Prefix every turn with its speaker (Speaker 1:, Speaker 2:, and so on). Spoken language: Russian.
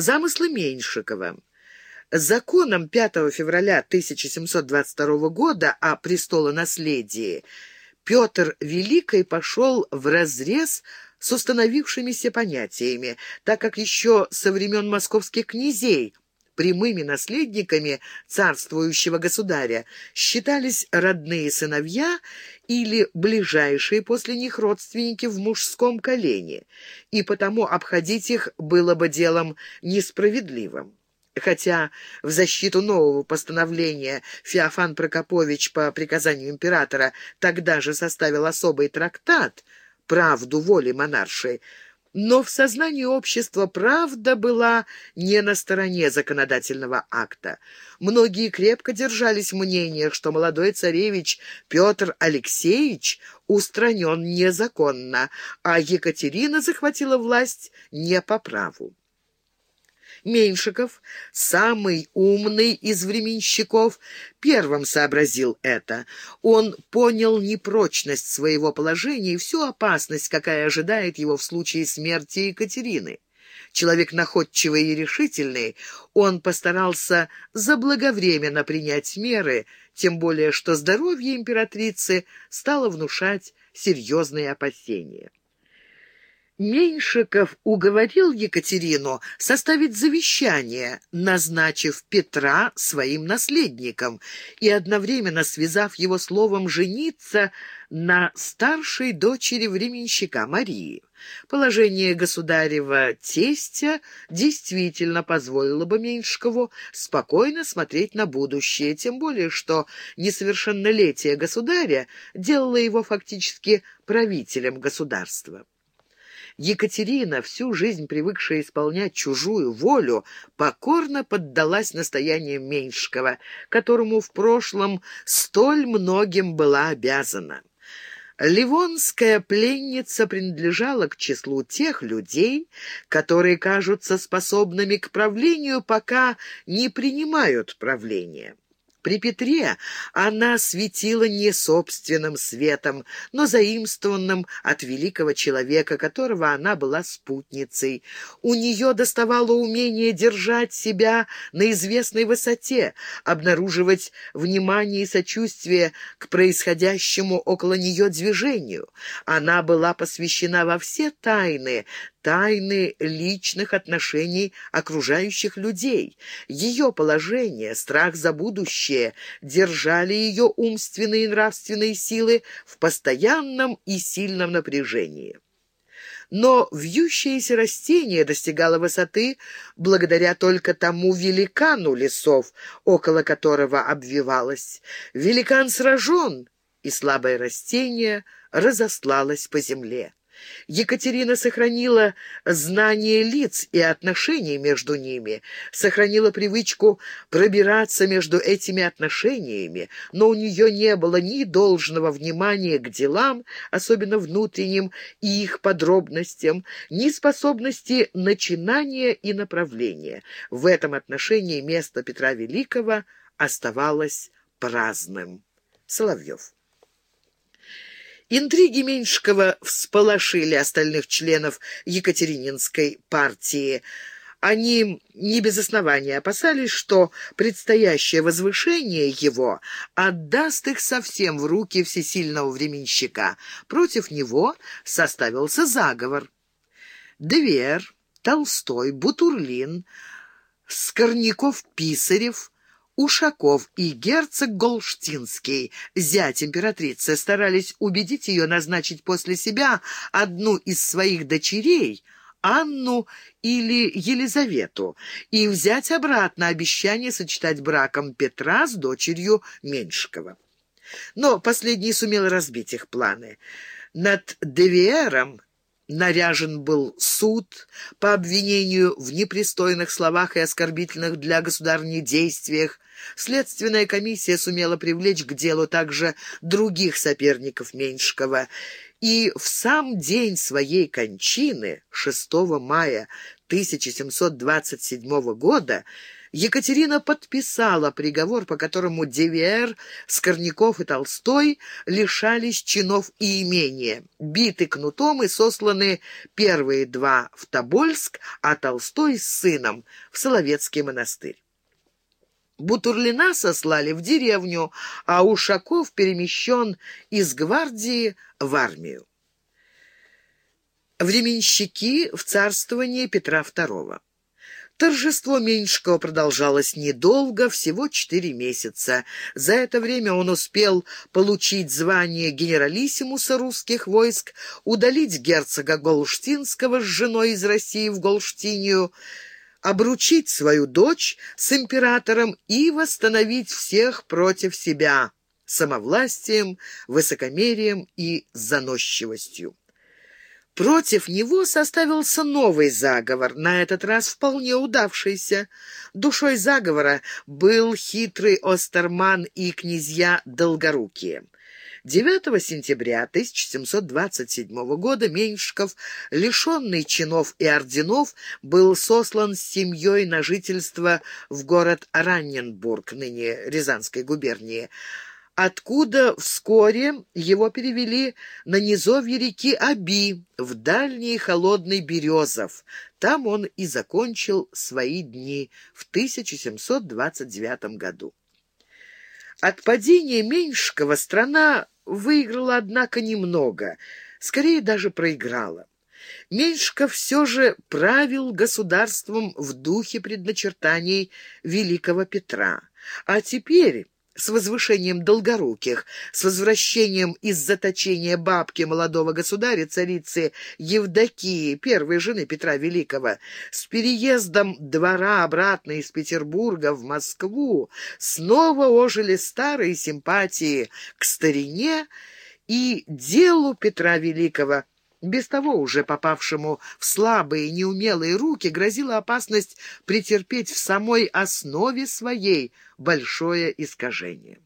Speaker 1: Замыслы Меньшикова. Законом 5 февраля 1722 года о престолонаследии Петр Великий пошел вразрез с установившимися понятиями, так как еще со времен московских князей прямыми наследниками царствующего государя считались родные сыновья или ближайшие после них родственники в мужском колене, и потому обходить их было бы делом несправедливым. Хотя в защиту нового постановления Феофан Прокопович по приказанию императора тогда же составил особый трактат «Правду воли монаршей», но в сознании общества правда была не на стороне законодательного акта. Многие крепко держались мнения, что молодой царевич Петр Алексеевич устранен незаконно, а Екатерина захватила власть не по праву. Меньшиков, самый умный из временщиков, первым сообразил это. Он понял непрочность своего положения и всю опасность, какая ожидает его в случае смерти Екатерины. Человек находчивый и решительный, он постарался заблаговременно принять меры, тем более что здоровье императрицы стало внушать серьезные опасения. Меньшиков уговорил Екатерину составить завещание, назначив Петра своим наследником и одновременно связав его словом «жениться» на старшей дочери временщика Марии. Положение государева тестя действительно позволило бы Меньшикову спокойно смотреть на будущее, тем более что несовершеннолетие государя делало его фактически правителем государства. Екатерина, всю жизнь привыкшая исполнять чужую волю, покорно поддалась настояниям Меньшикова, которому в прошлом столь многим была обязана. Ливонская пленница принадлежала к числу тех людей, которые кажутся способными к правлению, пока не принимают правление. При Петре она светила не собственным светом, но заимствованным от великого человека, которого она была спутницей. У нее доставало умение держать себя на известной высоте, обнаруживать внимание и сочувствие к происходящему около нее движению. Она была посвящена во все тайны, тайны личных отношений окружающих людей. Ее положение, страх за будущее держали ее умственные и нравственные силы в постоянном и сильном напряжении. Но вьющееся растение достигало высоты благодаря только тому великану лесов, около которого обвивалось. Великан сражен, и слабое растение разослалось по земле. Екатерина сохранила знание лиц и отношений между ними, сохранила привычку пробираться между этими отношениями, но у нее не было ни должного внимания к делам, особенно внутренним и их подробностям, ни способности начинания и направления. В этом отношении место Петра Великого оставалось праздным. Соловьев. Интриги Меньшикова всполошили остальных членов Екатерининской партии. Они не без основания опасались, что предстоящее возвышение его отдаст их совсем в руки всесильного временщика. Против него составился заговор. Двер, Толстой, Бутурлин, Скорняков-Писарев — Ушаков и герцог Голштинский, зять императрицы, старались убедить ее назначить после себя одну из своих дочерей, Анну или Елизавету, и взять обратно обещание сочетать браком Петра с дочерью Меньшикова. Но последний сумел разбить их планы. Над Девиером наряжен был суд по обвинению в непристойных словах и оскорбительных для государни действиях, Следственная комиссия сумела привлечь к делу также других соперников Меньшикова, и в сам день своей кончины, 6 мая 1727 года, Екатерина подписала приговор, по которому Девиэр, Скорняков и Толстой лишались чинов и имения, биты кнутом и сосланы первые два в Тобольск, а Толстой с сыном в Соловецкий монастырь. Бутурлина сослали в деревню, а Ушаков перемещен из гвардии в армию. Временщики в царствование Петра II. Торжество Меньшикова продолжалось недолго, всего четыре месяца. За это время он успел получить звание генералиссимуса русских войск, удалить герцога Голштинского с женой из России в Голштинию, обручить свою дочь с императором и восстановить всех против себя самовластием, высокомерием и заносчивостью. Против него составился новый заговор, на этот раз вполне удавшийся. Душой заговора был хитрый Остерман и князья Долгорукие. 9 сентября 1727 года Меньшиков, лишенный чинов и орденов, был сослан с семьей на жительство в город Ранненбург, ныне Рязанской губернии, откуда вскоре его перевели на низовье реки Аби, в дальний холодный Березов. Там он и закончил свои дни в 1729 году. От падения Меньшикова страна выиграла, однако, немного, скорее даже проиграла. Меньшиков все же правил государством в духе предначертаний великого Петра. А теперь с возвышением Долгоруких, с возвращением из заточения бабки молодого государя, царицы Евдокии, первой жены Петра Великого, с переездом двора обратно из Петербурга в Москву, снова ожили старые симпатии к старине и делу Петра Великого, без того уже попавшему в слабые неумелые руки грозила опасность претерпеть в самой основе своей большое искажение.